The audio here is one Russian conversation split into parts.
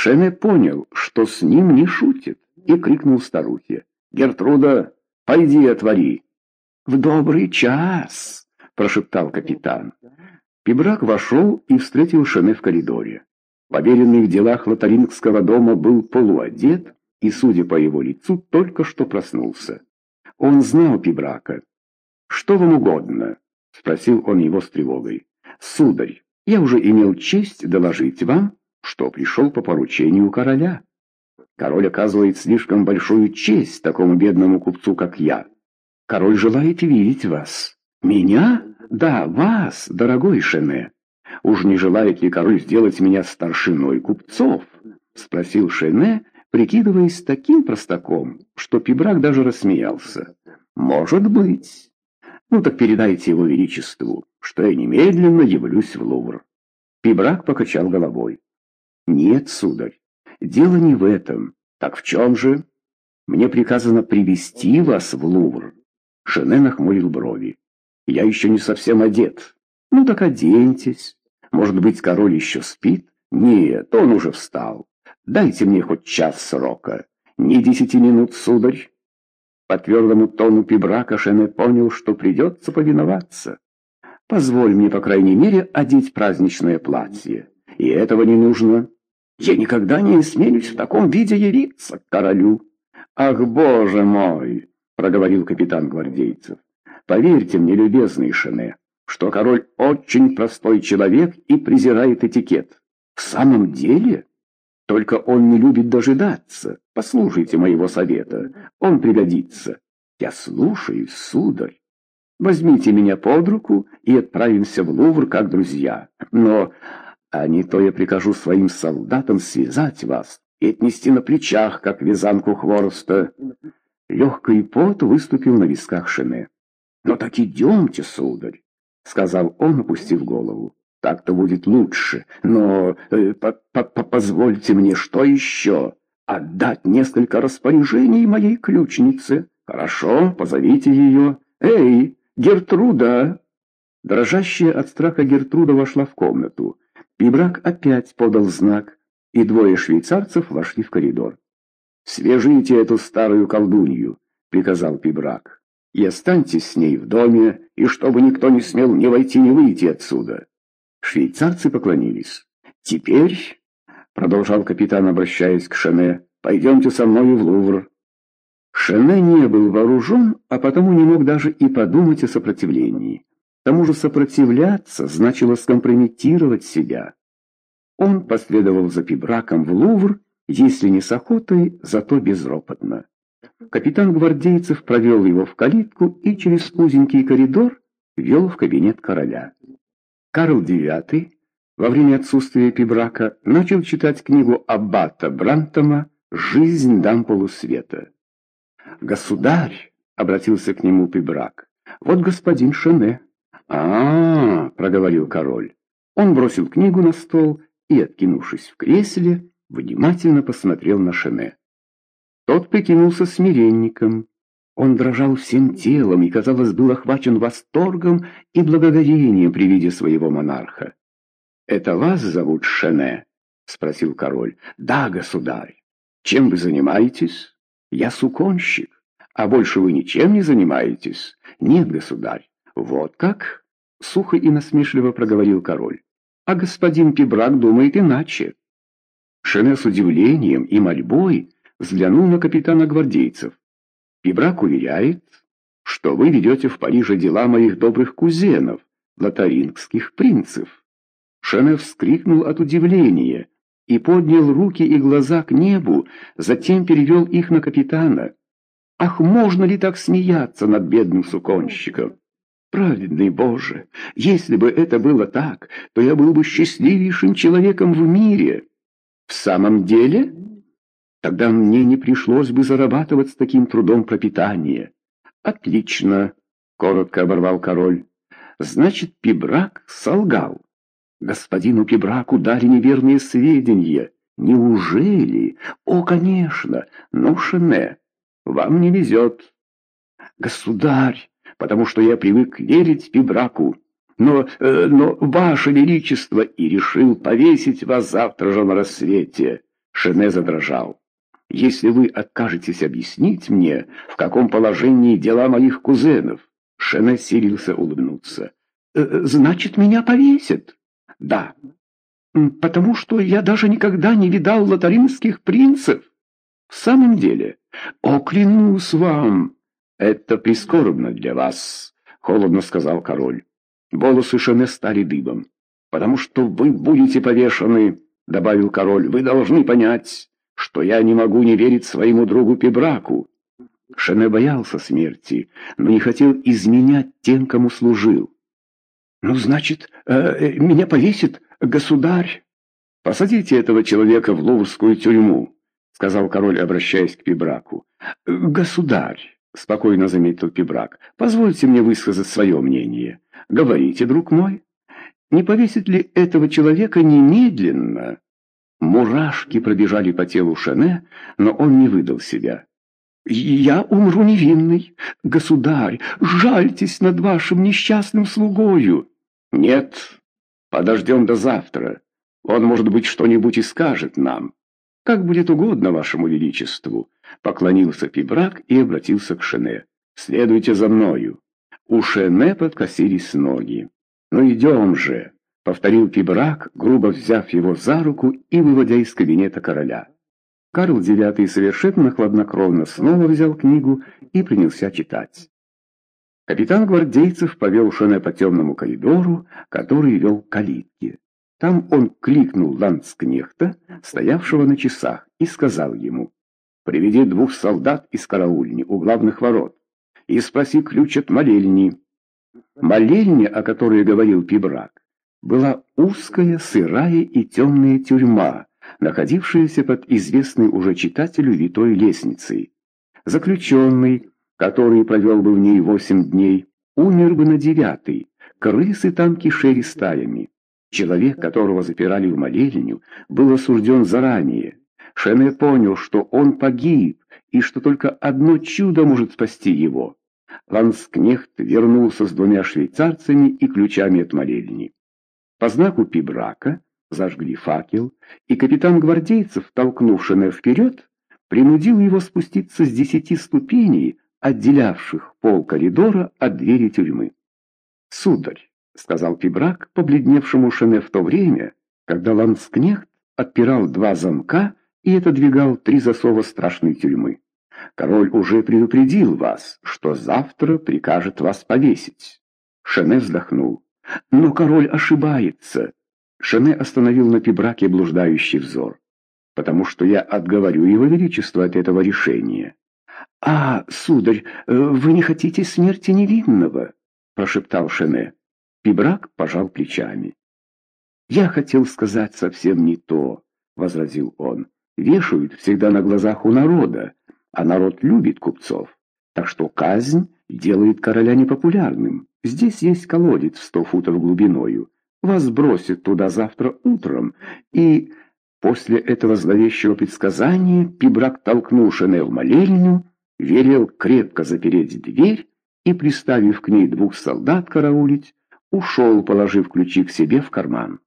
Шене понял, что с ним не шутит, и крикнул старухе. «Гертруда, пойди отвори!» «В добрый час!» — прошептал капитан. Пибрак вошел и встретил Шене в коридоре. Поверенный в делах Лотарингского дома был полуодет и, судя по его лицу, только что проснулся. Он знал Пибрака. «Что вам угодно?» — спросил он его с тревогой. «Сударь, я уже имел честь доложить вам, что пришел по поручению короля. Король оказывает слишком большую честь такому бедному купцу, как я. Король желает видеть вас. Меня? Да, вас, дорогой Шене. Уж не желает ли король сделать меня старшиной купцов? Спросил Шене, прикидываясь таким простаком, что Пибрак даже рассмеялся. Может быть. Ну так передайте его величеству, что я немедленно явлюсь в Лувр. Пибрак покачал головой. Нет, сударь, дело не в этом. Так в чем же? Мне приказано привести вас в Лувр. Шене нахмурил брови. Я еще не совсем одет. Ну так оденьтесь. Может быть, король еще спит? Нет, он уже встал. Дайте мне хоть час срока. Не десяти минут, сударь. По твердому тону Пибрака Шене понял, что придется повиноваться. Позволь мне, по крайней мере, одеть праздничное платье. И этого не нужно. Я никогда не осмелюсь в таком виде явиться к королю. Ах, боже мой, проговорил капитан гвардейцев. Поверьте мне, любезный Шене, что король очень простой человек и презирает этикет. В самом деле? Только он не любит дожидаться. Послушайте моего совета, он пригодится. Я слушаюсь, сударь. Возьмите меня под руку и отправимся в Лувр как друзья. Но а не то я прикажу своим солдатам связать вас и отнести на плечах, как вязанку хвороста. Легкий пот выступил на висках Шене. «Ну так идемте, сударь», — сказал он, опустив голову. «Так-то будет лучше, но э, по -по позвольте мне что еще? Отдать несколько распоряжений моей ключнице. Хорошо, позовите ее. Эй, Гертруда!» Дрожащая от страха Гертруда вошла в комнату. Пибрак опять подал знак, и двое швейцарцев вошли в коридор. «Свяжите эту старую колдунью», — приказал Пибрак, — «и останьтесь с ней в доме, и чтобы никто не смел ни войти, ни выйти отсюда». Швейцарцы поклонились. «Теперь», — продолжал капитан, обращаясь к Шене, — «пойдемте со мной в Лувр». Шене не был вооружен, а потому не мог даже и подумать о сопротивлении. Тому же сопротивляться значило скомпрометировать себя. Он последовал за Пибраком в Лувр, если не с охотой, зато безропотно. Капитан гвардейцев провел его в калитку и через узенький коридор вел в кабинет короля. Карл IX во время отсутствия Пибрака начал читать книгу Аббата Брантома «Жизнь дам полусвета». «Государь!» — обратился к нему Пибрак. «Вот господин Шене» а, проговорил король. Он бросил книгу на стол и, откинувшись в кресле, внимательно посмотрел на Шене. Тот прикинулся смиренником. Он дрожал всем телом и, казалось, был охвачен восторгом и благодарением при виде своего монарха. «Это вас зовут Шене?» — спросил король. «Да, государь. Чем вы занимаетесь?» «Я суконщик. А больше вы ничем не занимаетесь?» «Нет, государь. «Вот как?» — сухо и насмешливо проговорил король. «А господин Пибрак думает иначе». Шене с удивлением и мольбой взглянул на капитана гвардейцев. «Пибрак уверяет, что вы ведете в Париже дела моих добрых кузенов, лотарингских принцев». Шене вскрикнул от удивления и поднял руки и глаза к небу, затем перевел их на капитана. «Ах, можно ли так смеяться над бедным суконщиком?» Праведный Боже, если бы это было так, то я был бы счастливейшим человеком в мире. В самом деле? Тогда мне не пришлось бы зарабатывать с таким трудом пропитание. Отлично, коротко оборвал король. Значит, Пибрак солгал. Господину Пибраку дали неверные сведения. Неужели? О, конечно, но Шене, вам не везет. Государь, потому что я привык верить Пибраку. Но, э, но, Ваше Величество, и решил повесить вас завтра же на рассвете. Шене задрожал. «Если вы откажетесь объяснить мне, в каком положении дела моих кузенов...» Шене силился улыбнуться. «Э, «Значит, меня повесят?» «Да, потому что я даже никогда не видал лотаринских принцев». «В самом деле, о, клянусь вам, это прискорбно для вас», — холодно сказал король. Волосы Шене стали дыбом. «Потому что вы будете повешены», — добавил король. «Вы должны понять, что я не могу не верить своему другу Пебраку». Шене боялся смерти, но не хотел изменять тем, кому служил. «Ну, значит, э, э, меня повесит государь?» «Посадите этого человека в Луврскую тюрьму», — сказал король, обращаясь к Пибраку. «Государь», — спокойно заметил Пибрак, — «позвольте мне высказать свое мнение. Говорите, друг мой, не повесит ли этого человека немедленно?» Мурашки пробежали по телу Шене, но он не выдал себя. «Я умру невинный. Государь, жальтесь над вашим несчастным слугою». «Нет, подождем до завтра. Он, может быть, что-нибудь и скажет нам. Как будет угодно вашему величеству», — поклонился Пибрак и обратился к Шене. «Следуйте за мною». У Шене подкосились ноги. «Ну идем же», — повторил Пибрак, грубо взяв его за руку и выводя из кабинета короля. Карл IX совершенно хладнокровно снова взял книгу и принялся читать. Капитан гвардейцев повел Шене по темному коридору, который вел к калитке. Там он кликнул ландскнехта, стоявшего на часах, и сказал ему, «Приведи двух солдат из караульни у главных ворот и спроси ключ от молельни». Молельня, о которой говорил Пибрак, была узкая, сырая и темная тюрьма, находившаяся под известной уже читателю витой лестницей. Заключенный, который провел бы в ней восемь дней, умер бы на девятый, крысы там кишели стаями. Человек, которого запирали в молельню, был осужден заранее. Шене понял, что он погиб, и что только одно чудо может спасти его. Ланскнехт вернулся с двумя швейцарцами и ключами от молельни. По знаку Пибрака зажгли факел, и капитан гвардейцев, толкнув Шене вперед, принудил его спуститься с десяти ступеней, отделявших пол коридора от двери тюрьмы. «Сударь», — сказал Пибрак, побледневшему Шене в то время, когда Ланскнехт отпирал два замка и отодвигал три засова страшной тюрьмы. «Король уже предупредил вас, что завтра прикажет вас повесить». Шене вздохнул. «Но король ошибается. Шене остановил на Пибраке блуждающий взор. «Потому что я отговорю его величество от этого решения». «А, сударь, э, вы не хотите смерти невинного?» — прошептал Шене. Пибрак пожал плечами. «Я хотел сказать совсем не то», — возразил он. «Вешают всегда на глазах у народа, а народ любит купцов. Так что казнь делает короля непопулярным. Здесь есть колодец в сто футов глубиною. Вас бросят туда завтра утром, и... После этого зловещего предсказания Пибрак толкнул Шене в молельню, велел крепко запереть дверь и, приставив к ней двух солдат караулить, ушел, положив ключи к себе в карман.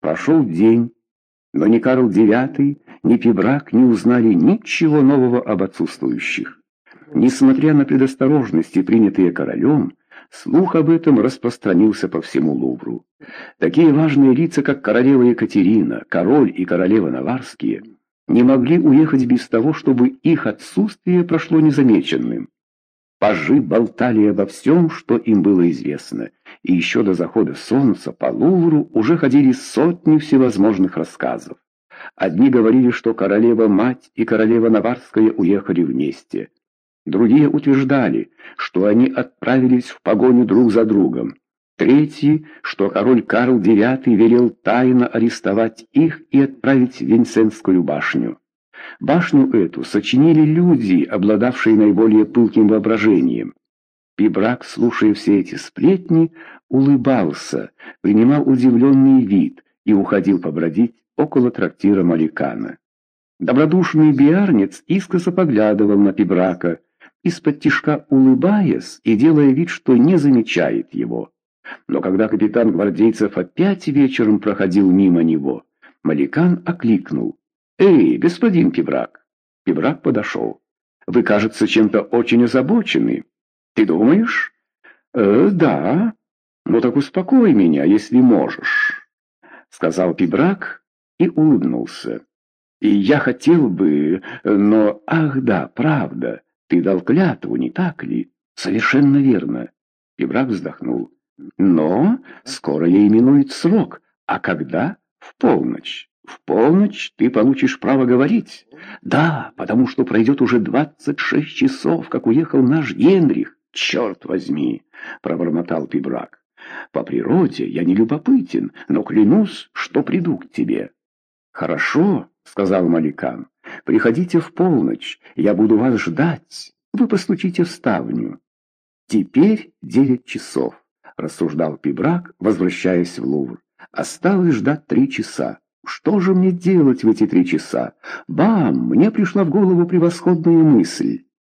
Прошел день, но ни Карл IX, ни Пибрак не узнали ничего нового об отсутствующих. Несмотря на предосторожности, принятые королем, Слух об этом распространился по всему Лувру. Такие важные лица, как королева Екатерина, король и королева Наварские, не могли уехать без того, чтобы их отсутствие прошло незамеченным. Пажи болтали обо всем, что им было известно, и еще до захода солнца по Лувру уже ходили сотни всевозможных рассказов. Одни говорили, что королева-мать и королева Наварская уехали вместе, Другие утверждали, что они отправились в погоню друг за другом. Третьи, что король Карл IX велел тайно арестовать их и отправить в Винсентскую башню. Башню эту сочинили люди, обладавшие наиболее пылким воображением. Пибрак, слушая все эти сплетни, улыбался, принимал удивленный вид и уходил побродить около трактира Маликана. Добродушный биарнец искоса поглядывал на Пибрака, из-под тишка улыбаясь и делая вид, что не замечает его. Но когда капитан гвардейцев опять вечером проходил мимо него, Маликан окликнул. «Эй, господин Пибрак!» Пибрак подошел. «Вы, кажется, чем-то очень озабочены. Ты думаешь?» «Э, да. Ну так успокой меня, если можешь», — сказал Пибрак и улыбнулся. «И я хотел бы... Но... Ах да, правда, ты дал клятву, не так ли?» «Совершенно верно». Пибрак вздохнул. «Но скоро ей минует срок. А когда? В полночь. В полночь ты получишь право говорить. Да, потому что пройдет уже двадцать шесть часов, как уехал наш Генрих. Черт возьми, пробормотал Пибрак. По природе я не любопытен, но клянусь, что приду к тебе. Хорошо, сказал Маликан. Приходите в полночь, я буду вас ждать. Вы постучите в ставню. Теперь девять часов, рассуждал Пибрак, возвращаясь в Лувр. Осталось ждать три часа. Что же мне делать в эти три часа? Бам! Мне пришла в голову превосходная мысль.